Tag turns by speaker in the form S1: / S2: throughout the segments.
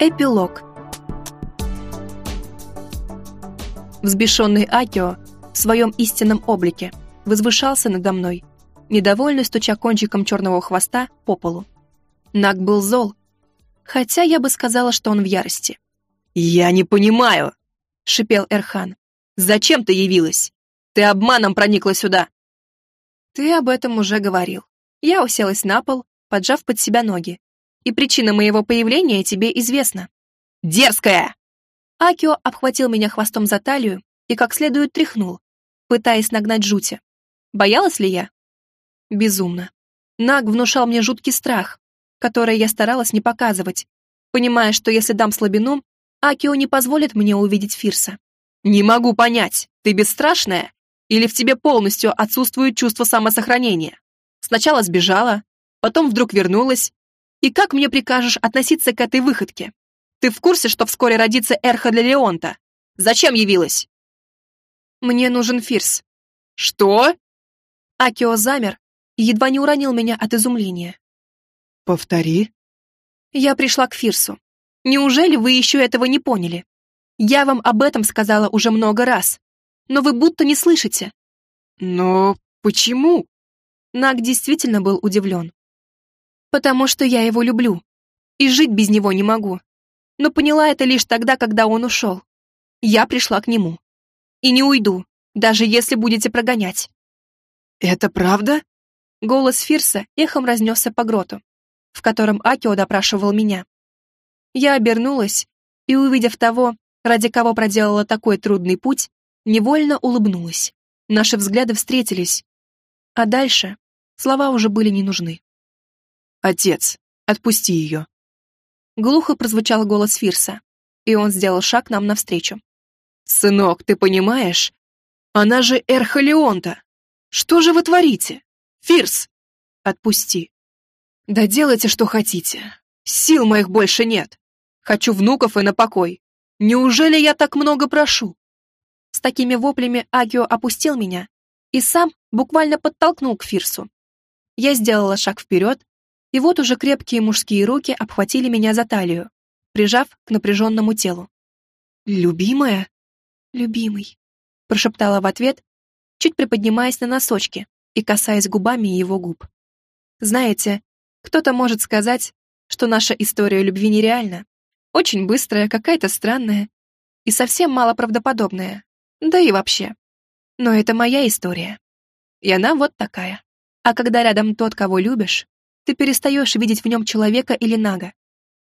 S1: Эпилог Взбешенный Акио в своем истинном облике возвышался надо мной, недовольно стуча кончиком черного хвоста по полу. Наг был зол, хотя я бы сказала, что он в ярости.
S2: «Я не понимаю!» — шипел
S1: Эрхан.
S2: «Зачем ты явилась? Ты обманом проникла сюда!»
S1: «Ты об этом уже говорил». Я уселась на пол, поджав под себя ноги. «И причина моего появления тебе известна».
S2: «Дерзкая!»
S1: Акио обхватил меня хвостом за талию и как следует тряхнул, пытаясь нагнать жути. Боялась ли я? Безумно. Наг внушал мне жуткий страх, который я старалась не показывать, понимая, что если дам слабину, Акио не позволит мне увидеть Фирса.
S2: «Не могу понять, ты бесстрашная? Или в тебе полностью отсутствует чувство самосохранения? Сначала сбежала, потом вдруг вернулась. И как мне прикажешь относиться к этой выходке? Ты в курсе, что вскоре родится Эрха для Леонта? Зачем явилась?»
S1: «Мне нужен Фирс».
S2: «Что?»
S1: Акио замер и едва не уронил меня от изумления.
S2: «Повтори».
S1: «Я пришла к Фирсу. Неужели вы еще этого не поняли? Я вам об этом сказала уже много раз, но вы будто не слышите».
S2: «Но почему?»
S1: Наг действительно был удивлен. «Потому что я его люблю, и жить без него не могу. Но поняла это лишь тогда, когда он ушел. Я пришла к нему. И не уйду, даже если будете прогонять».
S2: «Это правда?»
S1: Голос Фирса эхом разнесся по гроту, в котором Акио допрашивал меня. Я обернулась и, увидев того, ради кого проделала такой трудный путь, невольно улыбнулась. Наши взгляды встретились. А дальше слова уже были не нужны.
S2: «Отец, отпусти ее!»
S1: Глухо прозвучал голос Фирса, и он сделал шаг нам навстречу.
S2: «Сынок, ты понимаешь? Она же Эрхолеонта! Что же вы творите? Фирс! Отпусти! Да делайте, что хотите. Сил моих больше нет. Хочу внуков и на покой. Неужели я так много прошу?»
S1: С такими воплями Агио опустил меня и сам буквально подтолкнул к Фирсу. Я сделала шаг вперед, и вот уже крепкие мужские руки обхватили меня за талию, прижав к напряженному телу.
S2: «Любимая?»
S1: «Любимый», — прошептала в ответ, чуть приподнимаясь на носочки и касаясь губами его губ. «Знаете, кто-то может сказать, что наша история любви нереальна, очень быстрая, какая-то странная и совсем малоправдоподобная. Да и вообще. Но это моя история. И она вот такая. А когда рядом тот, кого любишь, ты перестаешь видеть в нем человека или нага.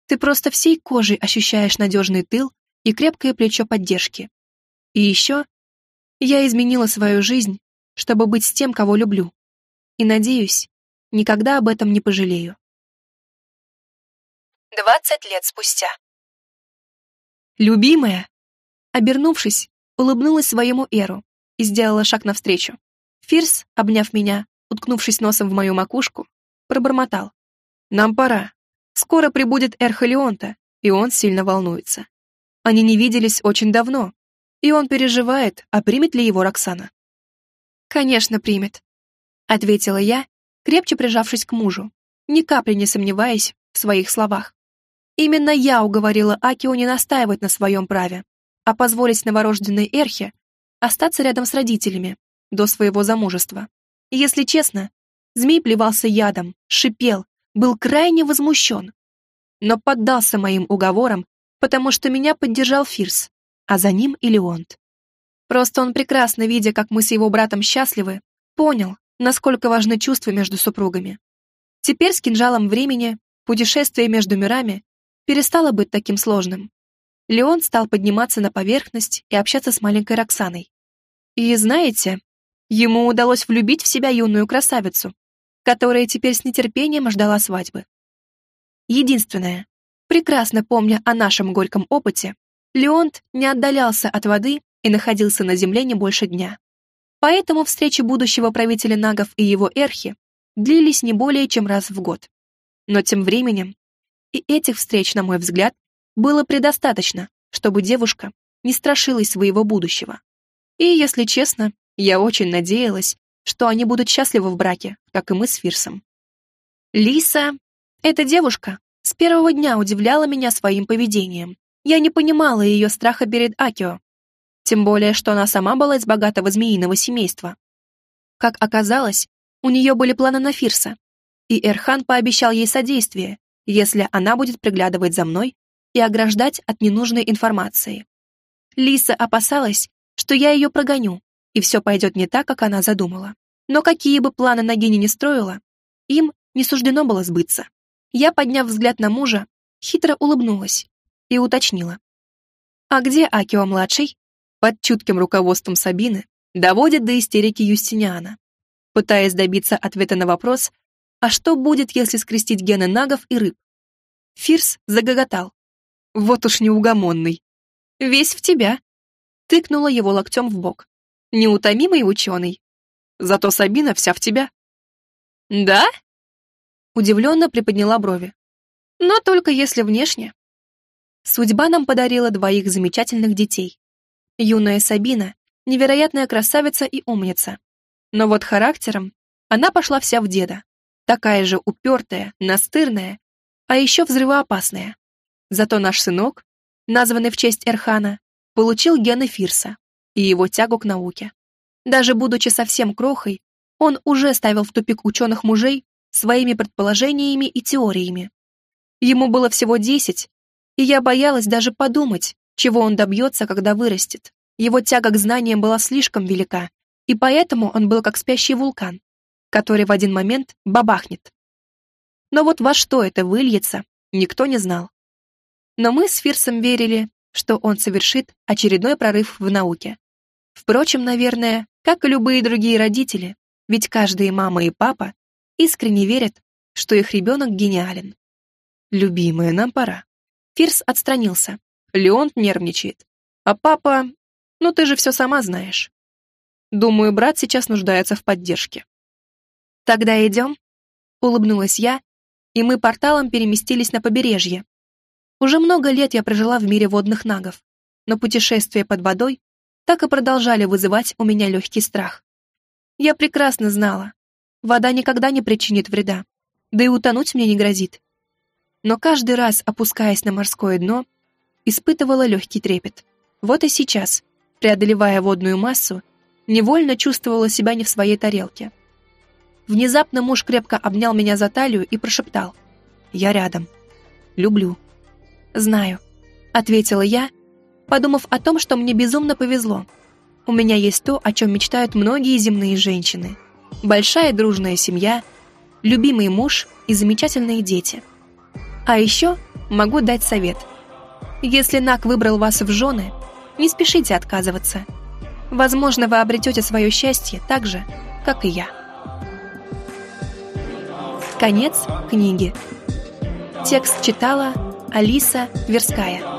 S1: Ты просто всей кожей ощущаешь надежный тыл и крепкое плечо поддержки. И еще я изменила свою жизнь, чтобы быть с тем, кого люблю. И, надеюсь, никогда об этом не пожалею.
S3: Двадцать лет спустя.
S1: «Любимая!» Обернувшись, улыбнулась своему Эру и сделала шаг навстречу. Фирс, обняв меня, уткнувшись носом в мою макушку, пробормотал. «Нам пора. Скоро прибудет Эрхолеонта, и он сильно волнуется. Они не виделись очень давно, и он переживает, а примет ли его Роксана». «Конечно, примет», — ответила я, крепче прижавшись к мужу, ни капли не сомневаясь в своих словах. Именно я уговорила Акио не настаивать на своем праве, а позволить новорожденной Эрхе остаться рядом с родителями до своего замужества. Если честно, змей плевался ядом, шипел, был крайне возмущен, но поддался моим уговорам, потому что меня поддержал Фирс, а за ним и Леонт. Просто он, прекрасно видя, как мы с его братом счастливы, понял, насколько важны чувства между супругами. Теперь с кинжалом времени путешествие между мирами перестало быть таким сложным. Леон стал подниматься на поверхность и общаться с маленькой Роксаной. И знаете, ему удалось влюбить в себя юную красавицу, которая теперь с нетерпением ждала свадьбы. Единственное, прекрасно помня о нашем горьком опыте, Леонт не отдалялся от воды и находился на земле не больше дня. Поэтому встречи будущего правителя Нагов и его Эрхи длились не более чем раз в год. Но тем временем и этих встреч, на мой взгляд, было предостаточно, чтобы девушка не страшилась своего будущего. И, если честно, я очень надеялась, что они будут счастливы в браке, как и мы с Фирсом. Лиса — это девушка, С первого дня удивляла меня своим поведением. Я не понимала ее страха перед Акио. Тем более, что она сама была из богатого змеиного семейства. Как оказалось, у нее были планы на Фирса, и Эрхан пообещал ей содействие, если она будет приглядывать за мной и ограждать от ненужной информации. Лиса опасалась, что я ее прогоню, и все пойдет не так, как она задумала. Но какие бы планы Нагини не строила, им не суждено было сбыться. Я, подняв взгляд на мужа, хитро улыбнулась и уточнила. «А где Акио-младший?» Под чутким руководством Сабины доводит до истерики Юстиниана, пытаясь добиться ответа на вопрос, а что будет, если скрестить гены нагов и рыб? Фирс загоготал. Вот уж неугомонный. Весь в тебя. Тыкнула его локтем в бок. Неутомимый ученый. Зато Сабина вся в тебя. Да? Удивленно приподняла брови. Но только если внешне. Судьба нам подарила двоих замечательных детей. Юная Сабина — невероятная красавица и умница. Но вот характером она пошла вся в деда. Такая же упертая, настырная, а еще взрывоопасная. Зато наш сынок, названный в честь Эрхана, получил гены Фирса и его тягу к науке. Даже будучи совсем крохой, он уже ставил в тупик ученых мужей своими предположениями и теориями. Ему было всего десять, и я боялась даже подумать, чего он добьется, когда вырастет. Его тяга к знаниям была слишком велика, и поэтому он был как спящий вулкан, который в один момент бабахнет. Но вот во что это выльется, никто не знал. Но мы с Фирсом верили, что он совершит очередной прорыв в науке. Впрочем, наверное, как и любые другие родители, ведь каждая мама и папа искренне верят, что их ребенок гениален. «Любимая, нам пора». Фирс отстранился. Леонт нервничает. А папа... Ну ты же все сама знаешь. Думаю, брат сейчас нуждается в поддержке. «Тогда идем?» Улыбнулась я, и мы порталом переместились на побережье, уже много лет я прожила в мире водных нагов, но путешествия под водой так и продолжали вызывать у меня легкий страх. Я прекрасно знала, вода никогда не причинит вреда, да и утонуть мне не грозит. Но каждый раз, опускаясь на морское дно, испытывала легкий трепет. Вот и сейчас, преодолевая водную массу, невольно чувствовала себя не в своей тарелке. Внезапно муж крепко обнял меня за талию и прошептал «Я рядом. Люблю». «Знаю», — ответила я, подумав о том, что мне безумно повезло. У меня есть то, о чем мечтают многие земные женщины. Большая дружная семья, любимый муж и замечательные дети. А еще могу дать совет. Если Нак выбрал вас в жены, не спешите отказываться. Возможно, вы обретете свое счастье так же, как и я. Конец книги. Текст читала Алиса Тверская.